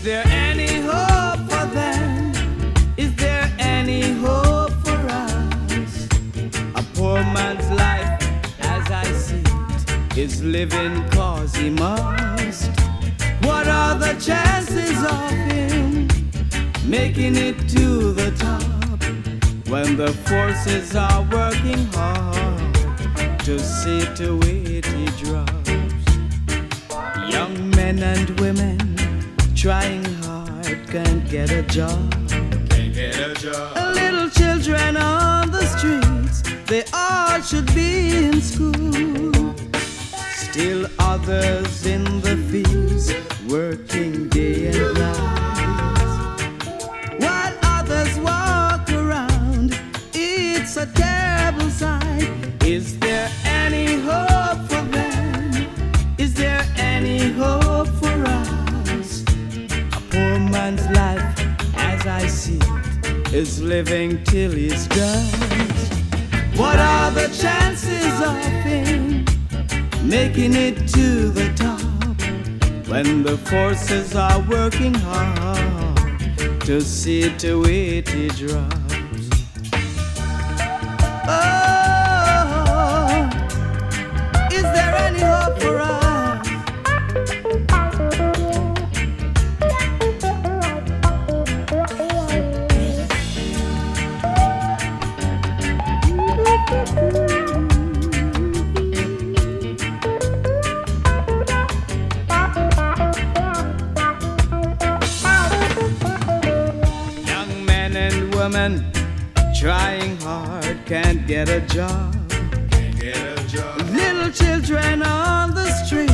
Is there any hope for them? Is there any hope for us? A poor man's life, as I see it, is living cause he must. What are the chances of him making it to the top when the forces are working hard to see to it he drops? Young men and women trying hard can't get a job. Can't get a job. Little children on the streets, they all should be in school. Still others living till he's done. What are the chances of him making it to the top when the forces are working hard to see to it he drops? Oh, trying hard can't get a job. Get a job. Little children on the street,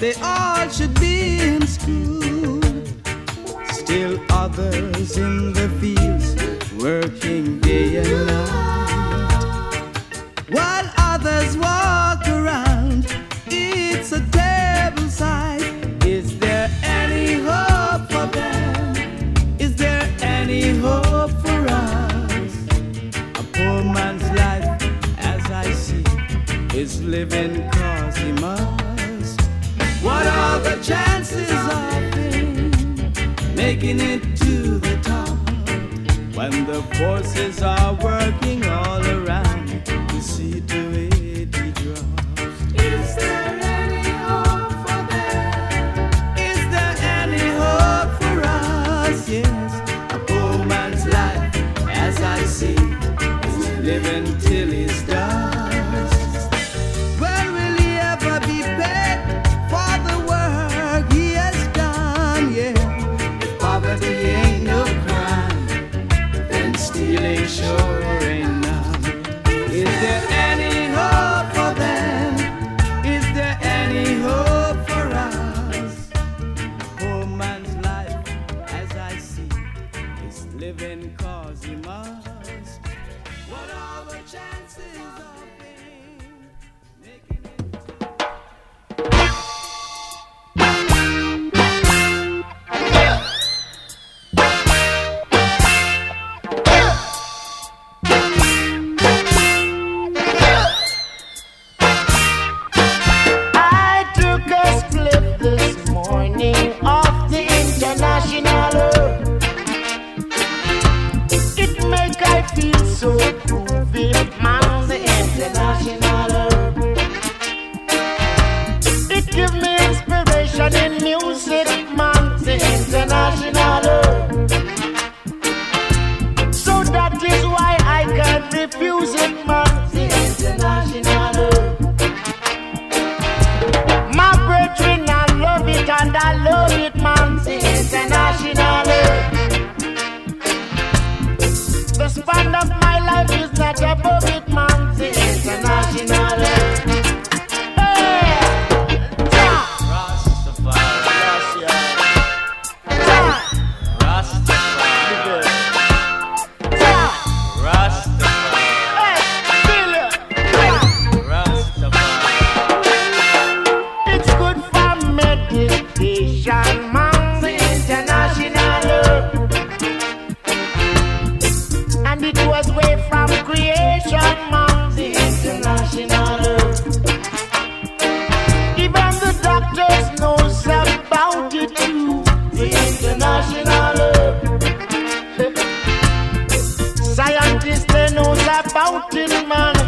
they all should be in school. Still others in the fields working day and night. Making it to the top. When the forces are working in my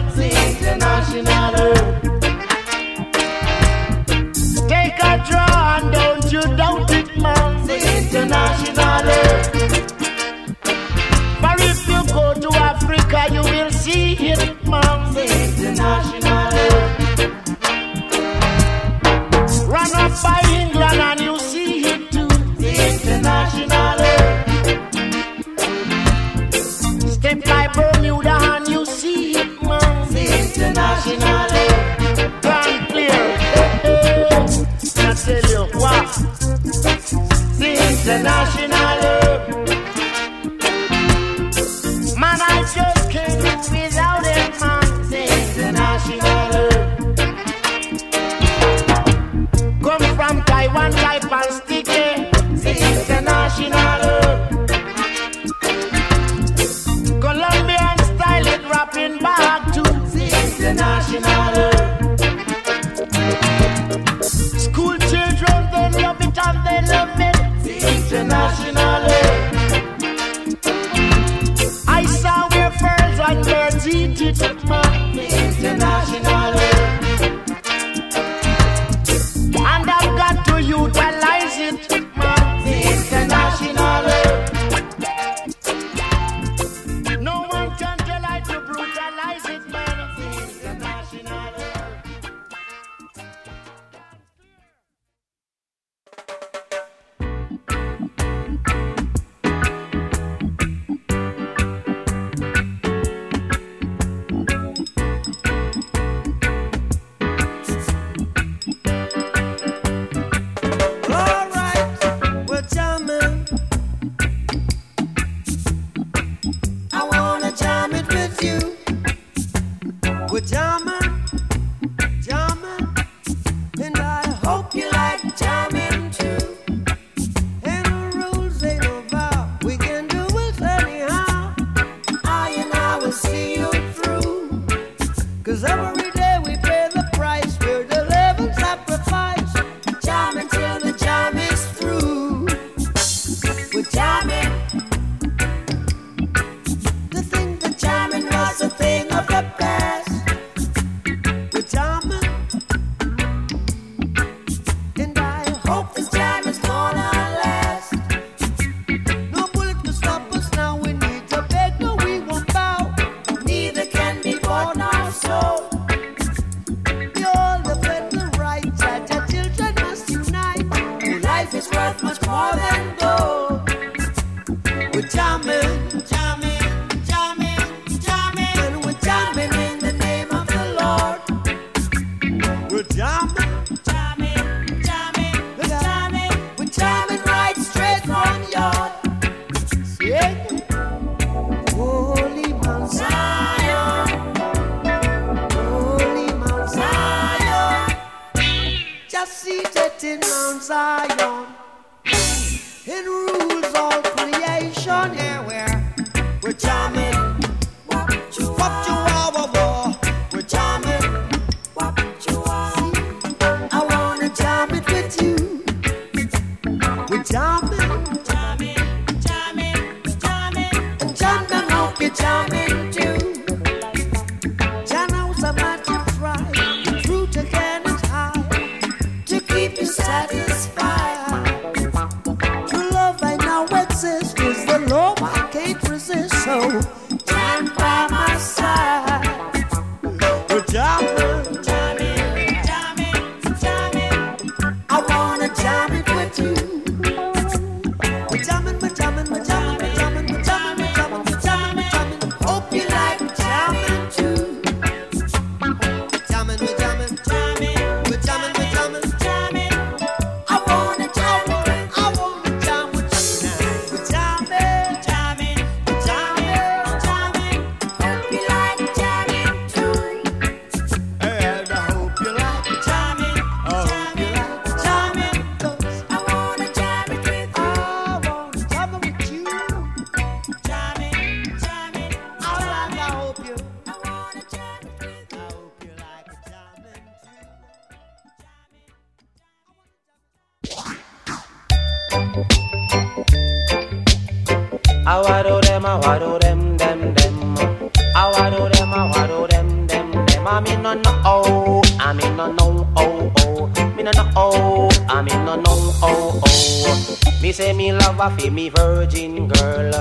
a fi me virgin girl.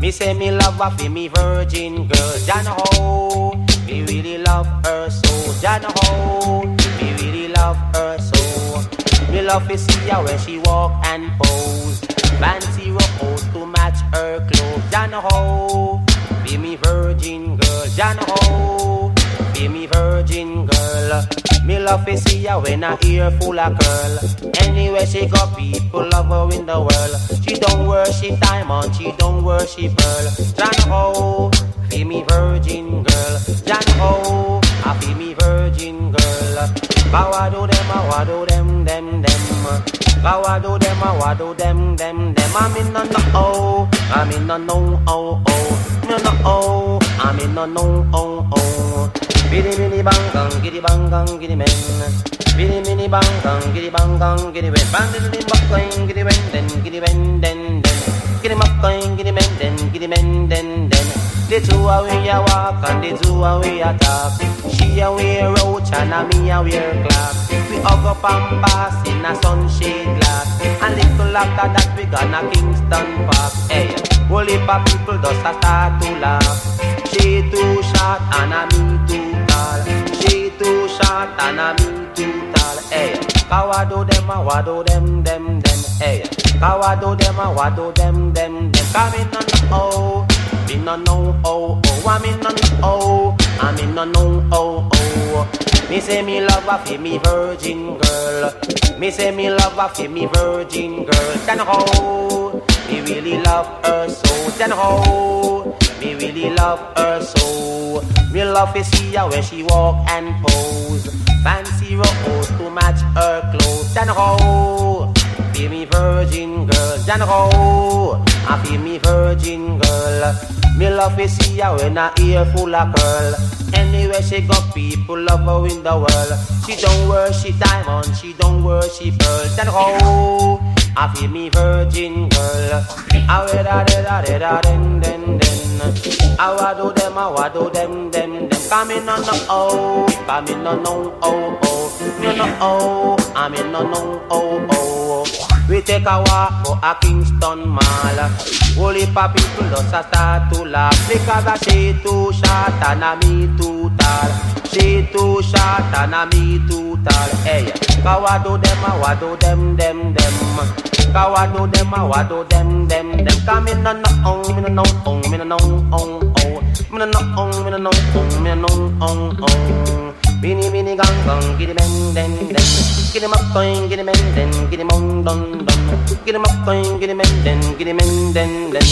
Me say me love a fi me virgin girl. Jah know how me really love her so. Jah know how me really love her so. Me love to see her when she walk and pose. Fancy rope to match her clothes. Jah know how be me virgin girl. Jah know how be me virgin girl. Me love to see her when her ear full of curl. Anywhere she go, people love her in the world. She don't worship diamond, she don't worship pearl. Jah know, be me virgin girl. Jah know, I be me virgin girl. Bow I do them, I do them, them, them. Bow I do them, I do them, them, them. I'm in the no, oh, I'm in the no, oh, oh. No, no, oh, I'm in the no, oh, oh. Biddy biddy bang gang, giddy bang gang, giddy men. Biddy biddy bang gang, giddy bang gang, giddy men. Bang diddly bang gang, giddy men, den, giddy men, den, den. Giddy bang gang, giddy men, den, giddy men, den, den. The two away a walk and the two away a talk. She a wear roach and a me a wear clock. We hug up and pass in a sunshade glass. And little after that we gonna Kingston Park. Hey, whole heap of people just a start to laugh. She too short and a me too too short and me too tall. Hey, eh. Kawado them a wado them them them. Hey, eh. Kawado them a wado them them them. Come in on oh, me no know oh oh. I'm in on oh, I'm in know oh oh. Me say me love a fi me virgin girl. Me say me love a fi me virgin girl. Then how me really love her so. Then how me really love her so. Me love to see her when she walk and pose. Fancy rose to match her clothes. Then how be me virgin girl. Then how I feel me virgin girl. Me love to see her when her ear full of curl. Anywhere she go, people love her in the world. She don't worship diamond, she don't worship pearl. Then how I feel me virgin girl. Ah, I wear da da da da da den den den. I waddle them, I waddle them them them. Come in on the oh, come in on no oh oh. Me no oh, I'm in no no oh oh. We take a walk for a Kingston Mall. Holy pa people just start to laugh because I she too short and me too tall. She too short and a me too tall. Hey, eh, kawado them a wado them them them. Kawado them a wado them them them. Come in on the on, me no no on, me no no on on. Me no no on, me no no on, me no no on on. Bini bini gang gang, giddy men den den. Giddy up going, giddy men den, giddy mon don don. Giddy up going, giddy men den, giddy men den den.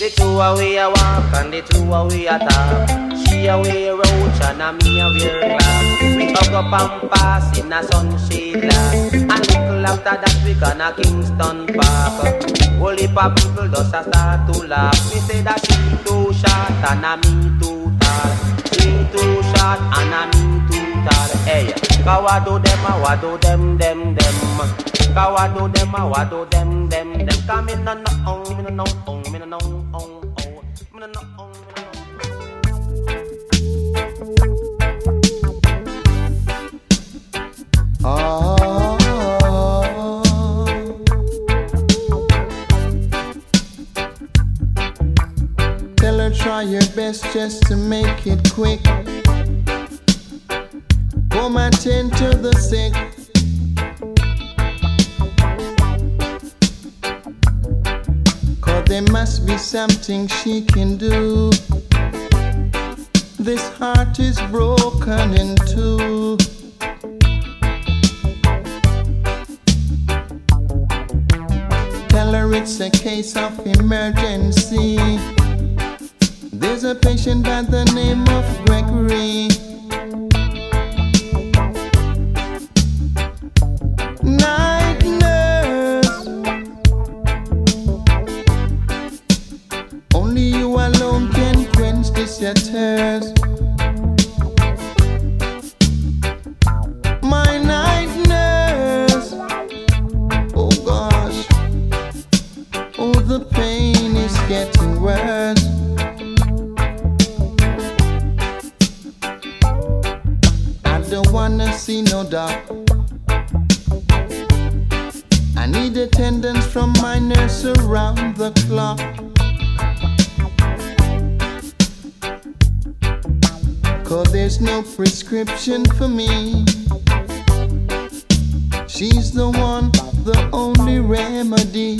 The two away a walk and the two away a talk. She a wear roach and a me a wear glass. We hug up and pass in a sunshade glass. And little after that we gonna Kingston Park. Whole heap people just a start to laugh. Me say that she too short and a me too tall. She too short and a me too tall. Hey, kawado them a wado them them them. Kawado them a wado them them them. Come in on the on, me no no try your best just to make it quick. Come attend to the sick. Cause there must be something she can do. This heart is broken in two. Tell her it's a case of emergency. There's a patient by the name of Gregory. She's the one, the only remedy.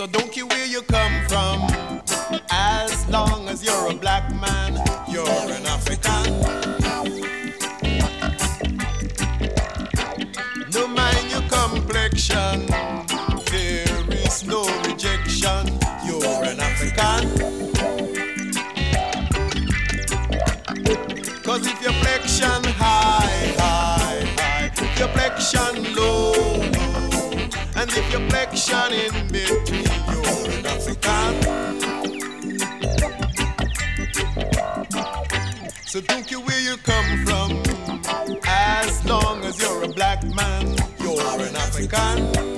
So don't care where you come from, as long as you're a black man, you're an African. No mind your complexion, there is no rejection, you're an African. Cause if your flexion high, high, high, your flexion low, low, and if your flexion in mid, So don't care where you come from. As long as you're a black man, you're an African.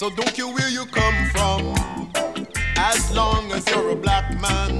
So don't care where you come from, as long as you're a black man.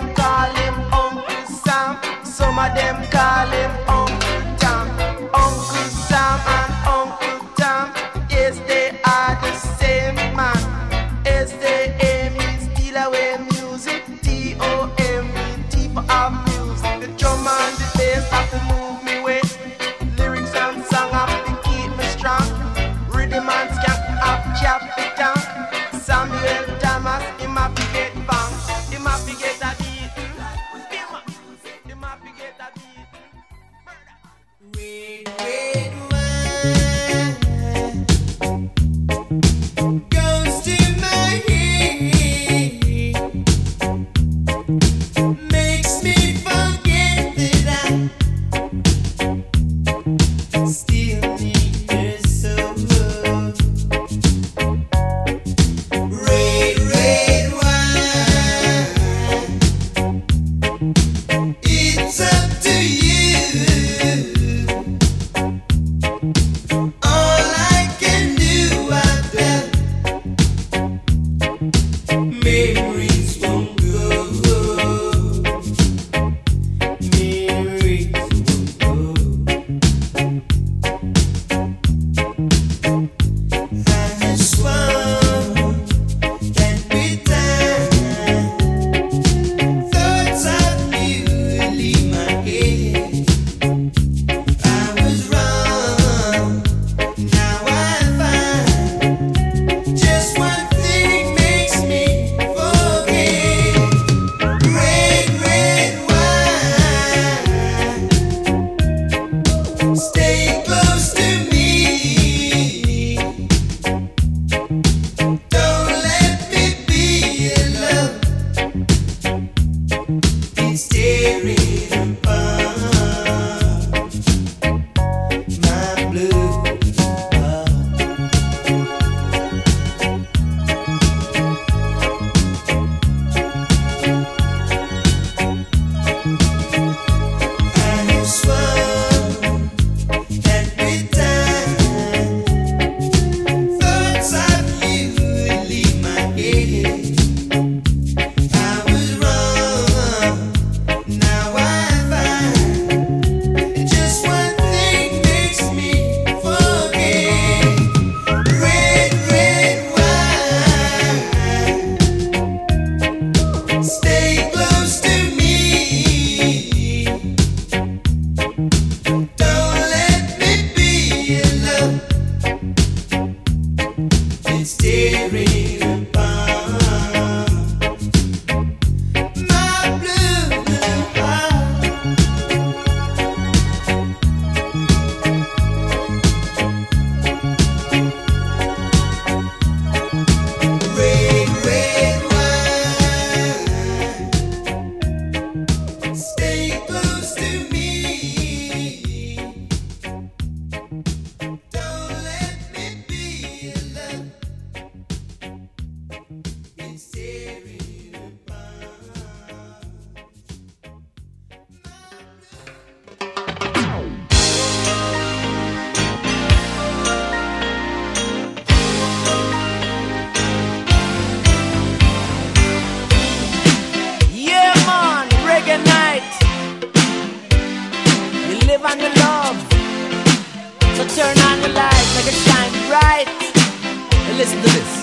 Some listen to this.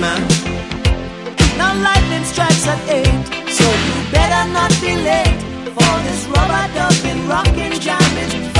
man. Now lightning strikes at eight, so you better not be late for this rubber dubbing rocking jam